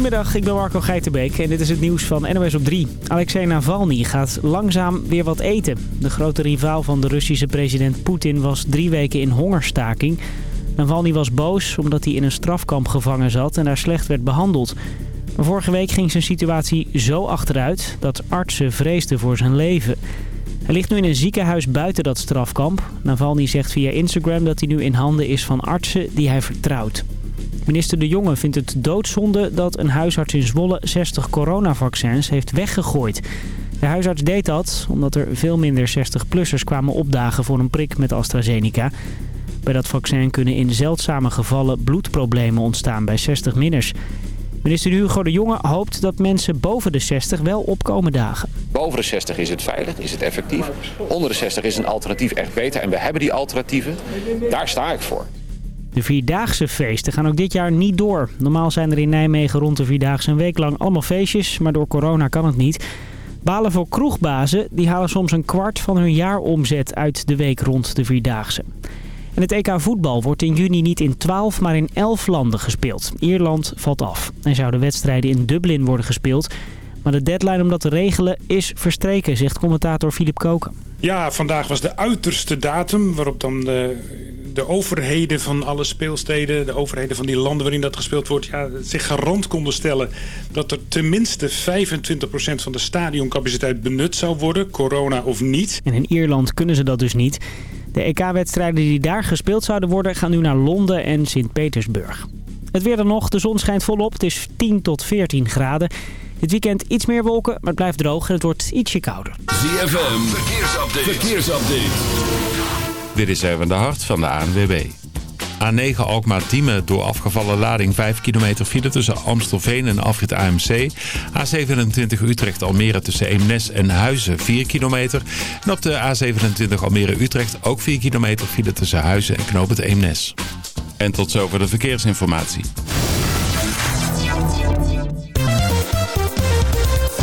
Goedemiddag, ik ben Marco Geitenbeek en dit is het nieuws van NOS op 3. Alexei Navalny gaat langzaam weer wat eten. De grote rivaal van de Russische president Poetin was drie weken in hongerstaking. Navalny was boos omdat hij in een strafkamp gevangen zat en daar slecht werd behandeld. Maar vorige week ging zijn situatie zo achteruit dat artsen vreesden voor zijn leven. Hij ligt nu in een ziekenhuis buiten dat strafkamp. Navalny zegt via Instagram dat hij nu in handen is van artsen die hij vertrouwt. Minister De Jonge vindt het doodzonde dat een huisarts in Zwolle 60 coronavaccins heeft weggegooid. De huisarts deed dat omdat er veel minder 60-plussers kwamen opdagen voor een prik met AstraZeneca. Bij dat vaccin kunnen in zeldzame gevallen bloedproblemen ontstaan bij 60-minners. Minister Hugo de Jonge hoopt dat mensen boven de 60 wel opkomen dagen. Boven de 60 is het veilig, is het effectief. Onder de 60 is een alternatief echt beter en we hebben die alternatieven. Daar sta ik voor. De Vierdaagse feesten gaan ook dit jaar niet door. Normaal zijn er in Nijmegen rond de Vierdaagse een week lang allemaal feestjes, maar door corona kan het niet. Balen voor kroegbazen die halen soms een kwart van hun jaaromzet uit de week rond de Vierdaagse. En het EK voetbal wordt in juni niet in 12, maar in 11 landen gespeeld. Ierland valt af. En zouden wedstrijden in Dublin worden gespeeld. Maar de deadline om dat te regelen is verstreken, zegt commentator Filip Koken. Ja, vandaag was de uiterste datum waarop dan de, de overheden van alle speelsteden, de overheden van die landen waarin dat gespeeld wordt, ja, zich garant konden stellen dat er tenminste 25% van de stadioncapaciteit benut zou worden, corona of niet. En in Ierland kunnen ze dat dus niet. De EK-wedstrijden die daar gespeeld zouden worden gaan nu naar Londen en Sint-Petersburg. Het weer dan nog, de zon schijnt volop, het is 10 tot 14 graden. Dit weekend iets meer wolken, maar het blijft droog en het wordt ietsje kouder. ZFM, verkeersupdate. verkeersupdate. Dit is even de hart van de ANWB. A9 Alkmaar-Diemen door afgevallen lading 5 kilometer file tussen Amstelveen en Afrit AMC. A27 Utrecht-Almere tussen Eemnes en Huizen 4 kilometer. En op de A27 Almere-Utrecht ook 4 kilometer file tussen Huizen en Knoop het Eemnes. En tot zover de verkeersinformatie.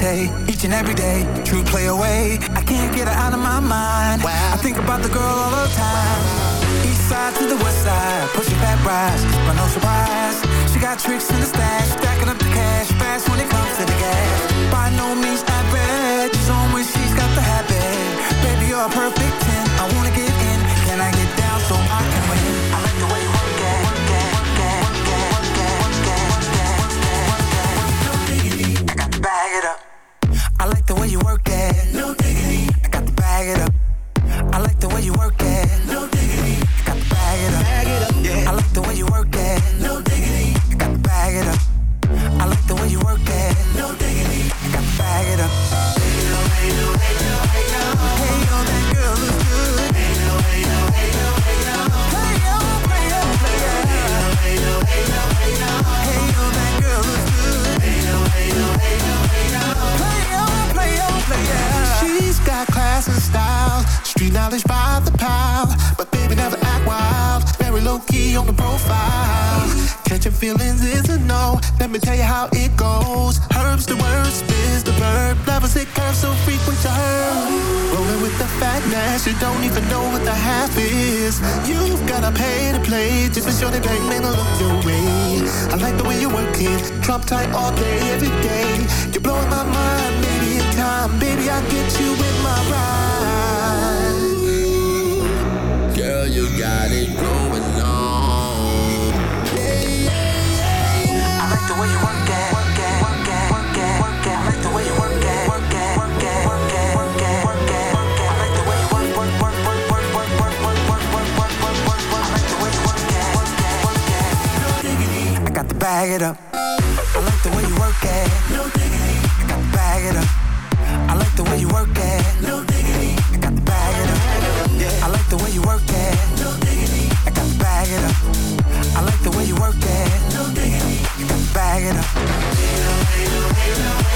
meditate each and every day. True play away. I can't get her out of my mind. Wow. I think about the girl all the time. East side to the west side, pushing back rise, but no surprise. She got tricks in the stash, stacking up the cash fast when it comes to the gas. let me tell you how it goes. Herbs the worst, biz the verb. Levels it curves so frequent to her. Rolling with the fatness, you don't even know what the half is. You've gotta pay to play, just be sure they bang man will look your way. I like the way you're working, drop tight all day, every day. You're blowing my mind, maybe in time, baby I'll get you in my ride. bag it up. I like the way you work it. No diggity. I got to bag it up. I like the way you work it. Baby.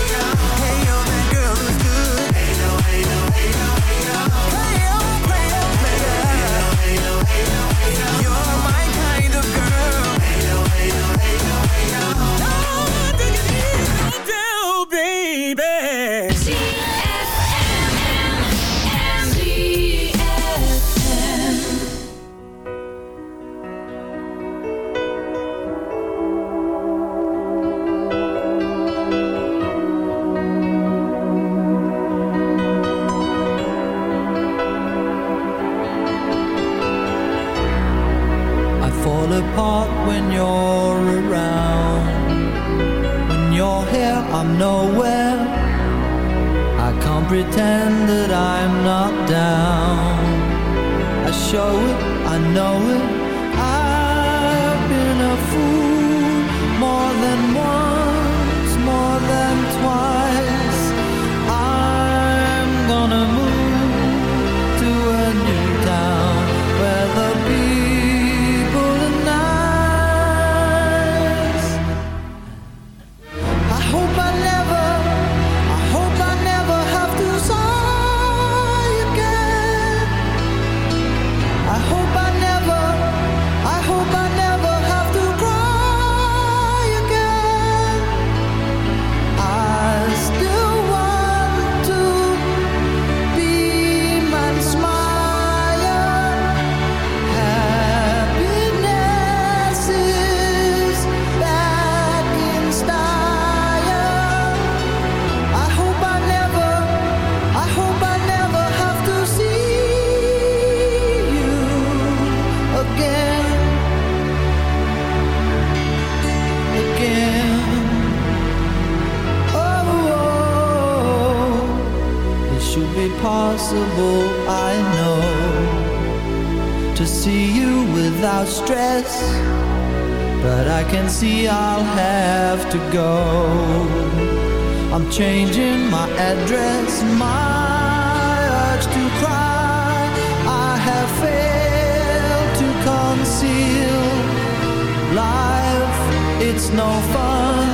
It's no fun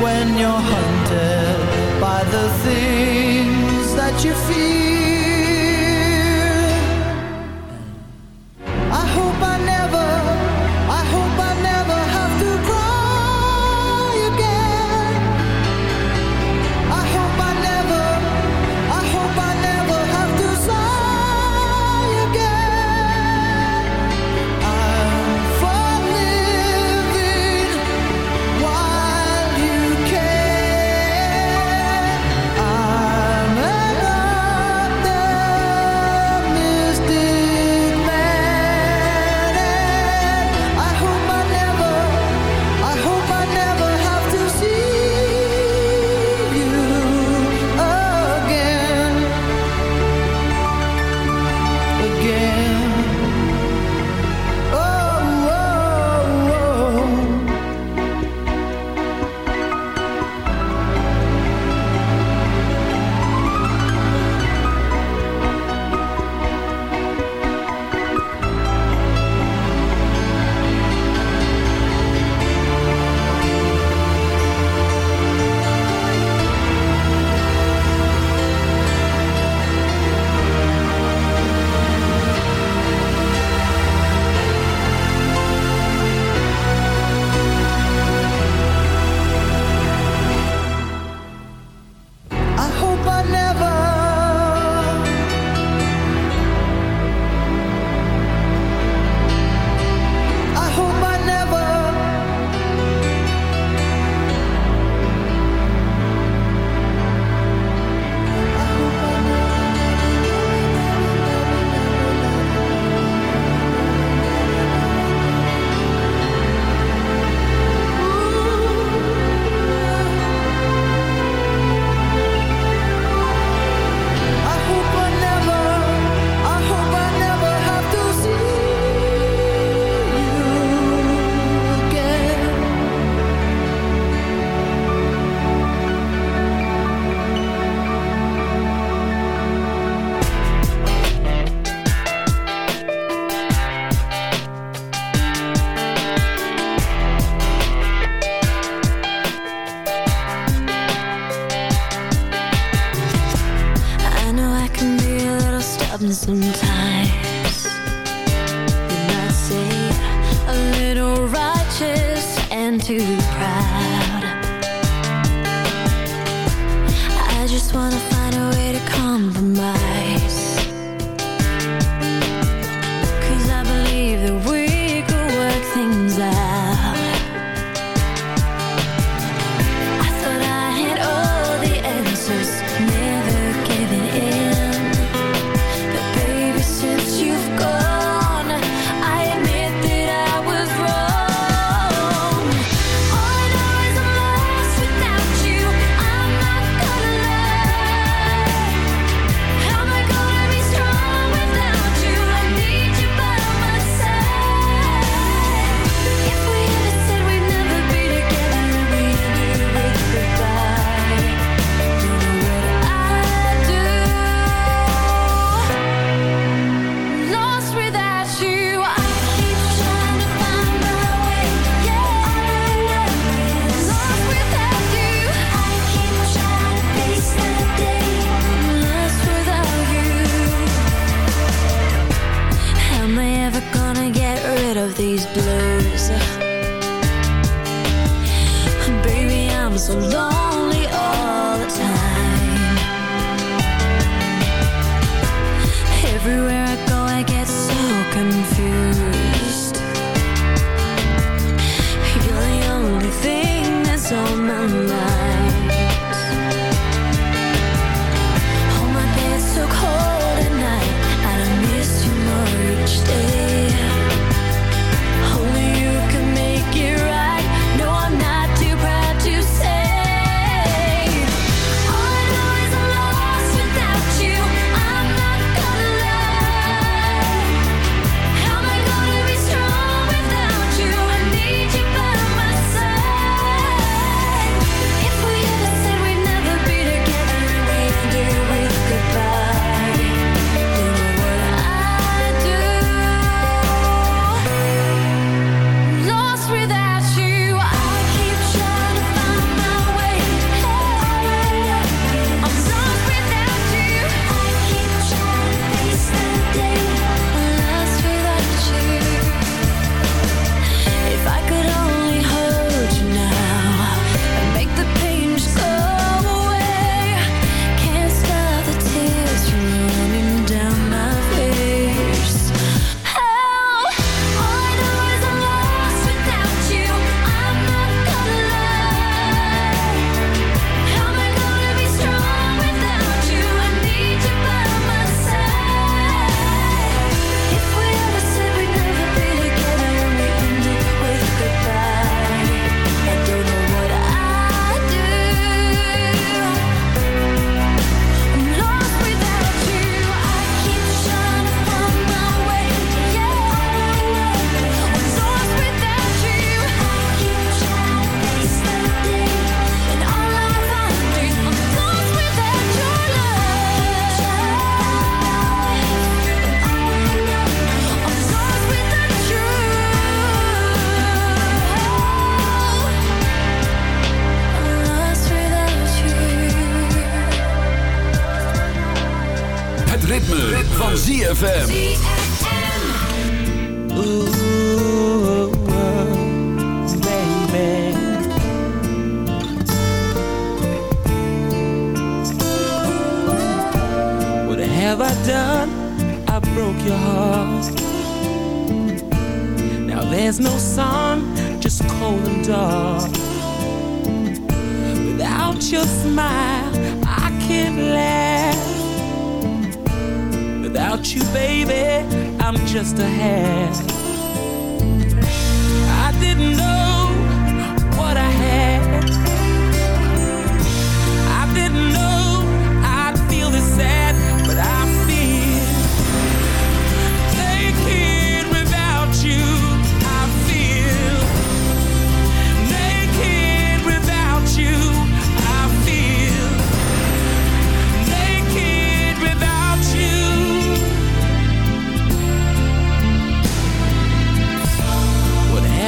when you're hunted by the things that you feel. These blues? Baby, I'm so lonely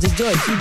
Girl's a joy.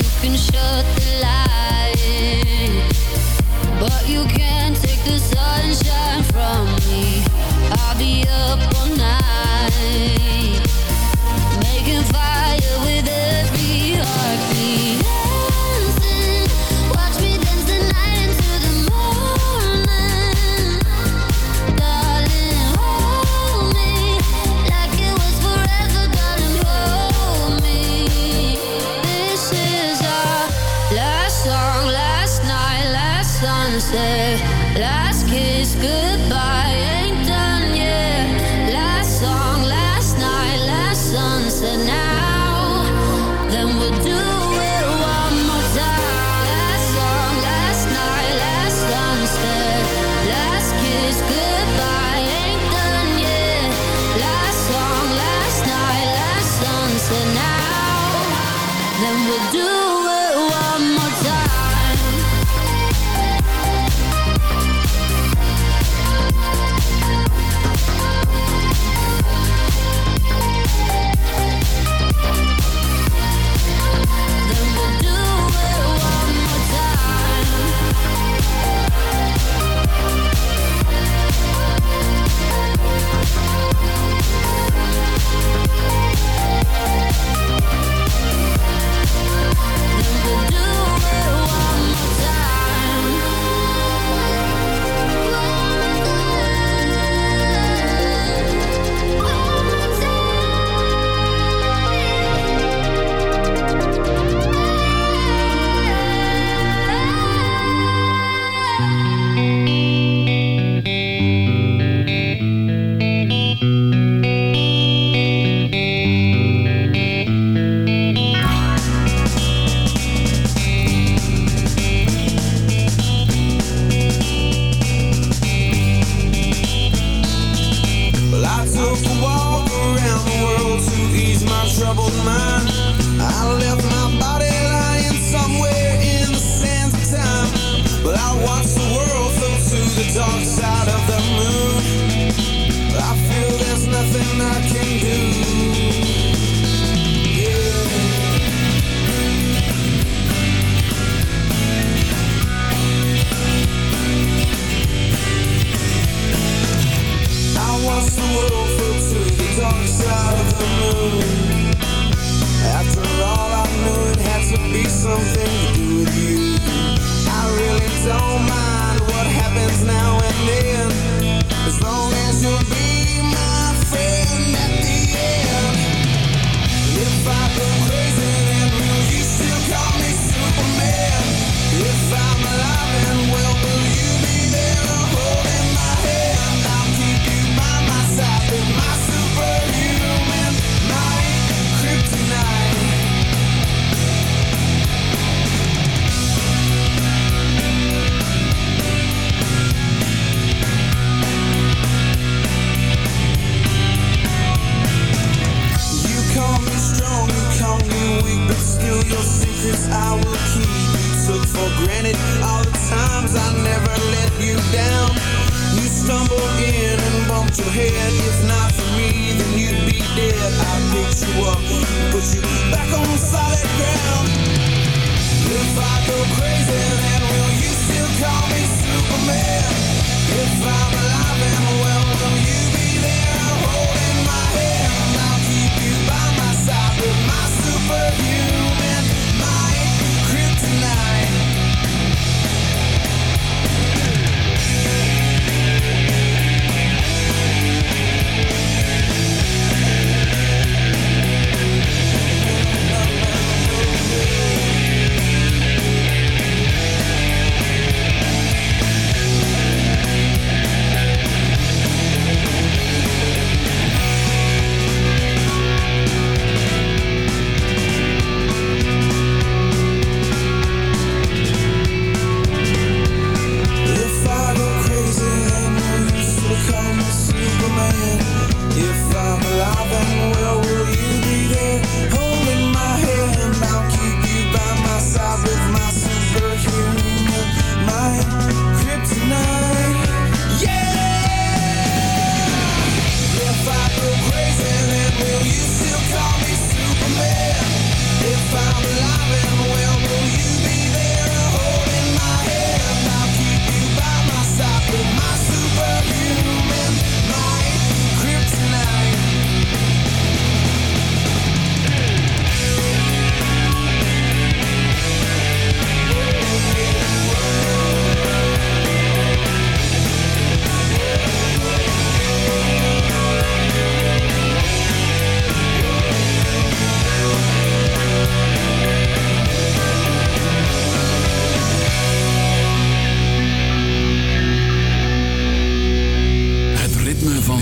You can shut the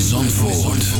Zandvoort.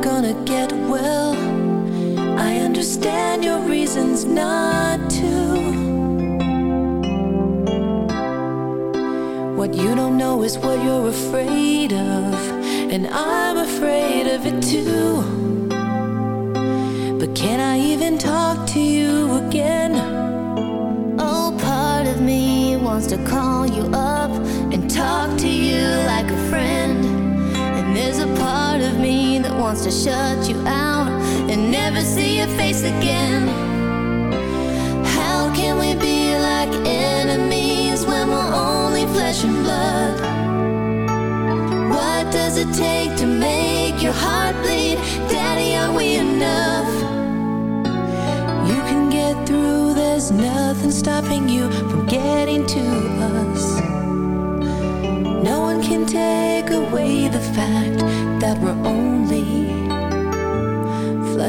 gonna to shut you out and never see your face again. How can we be like enemies when we're only flesh and blood? What does it take to make your heart bleed? Daddy, are we enough? You can get through, there's nothing stopping you from getting to us. No one can take away the fact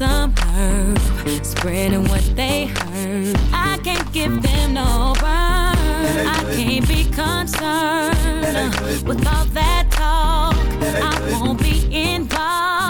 Some nerve spreading what they heard. I can't give them no burn. I can't be concerned with all that talk. I won't be involved.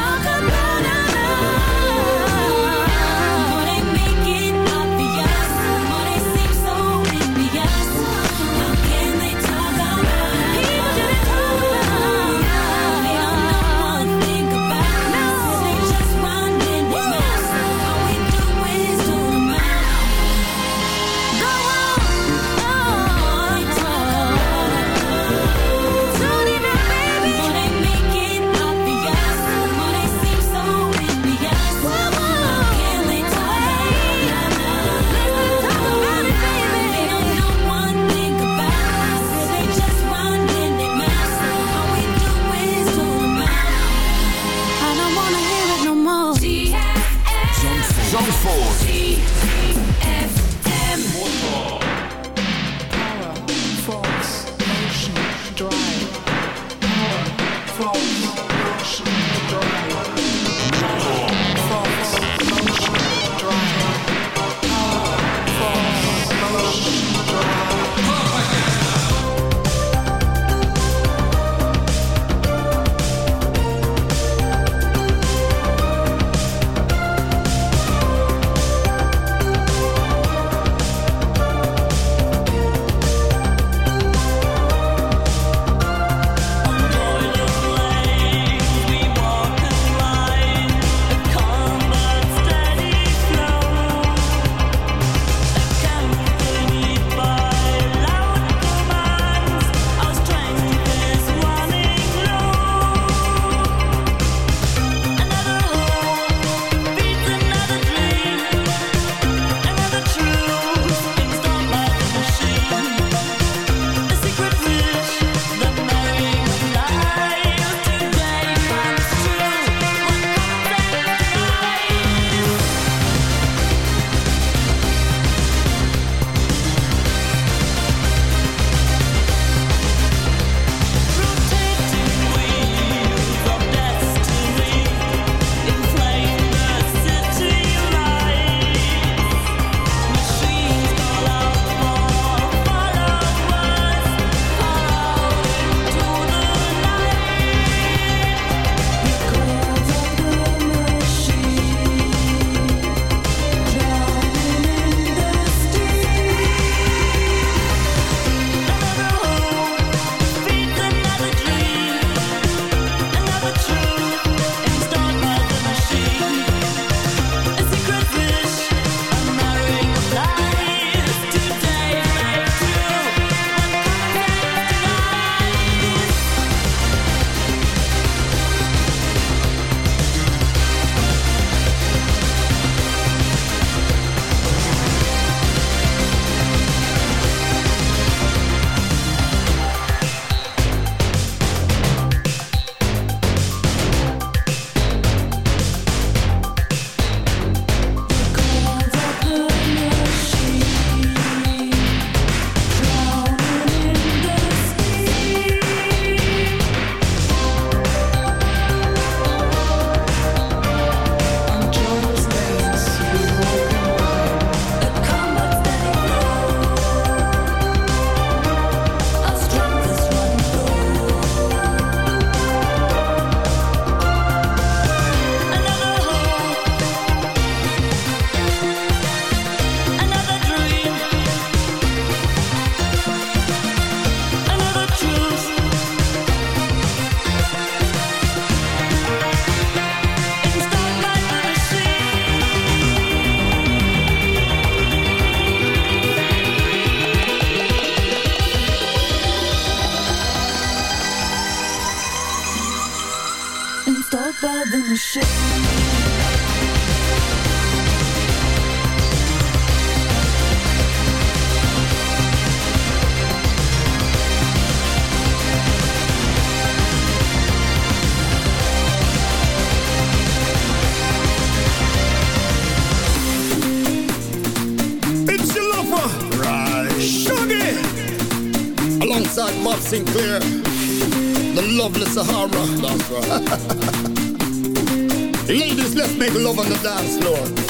on the dance floor.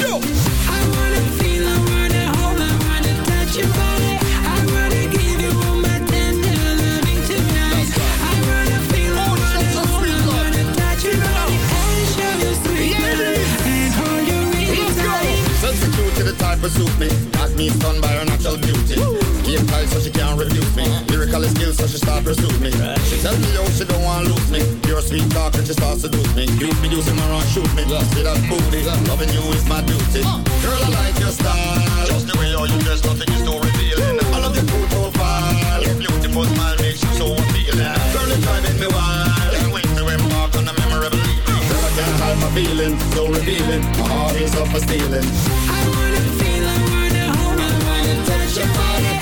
Sweet talk and she starts seduce me. You be using my run shoot me. See that booty. Loving you is my duty. Girl, I like your style. Just the way how you dress, nothing is too revealing. I love your cool profile. Your beautiful smile makes you so appealing. Girl, it's driving me wild. Can't wait to embark on a memorable evening. Girl, I can't hide my feelings. So revealing. My heart is up for stealing. I wanna feel, I wanna hold, I wanna touch your body.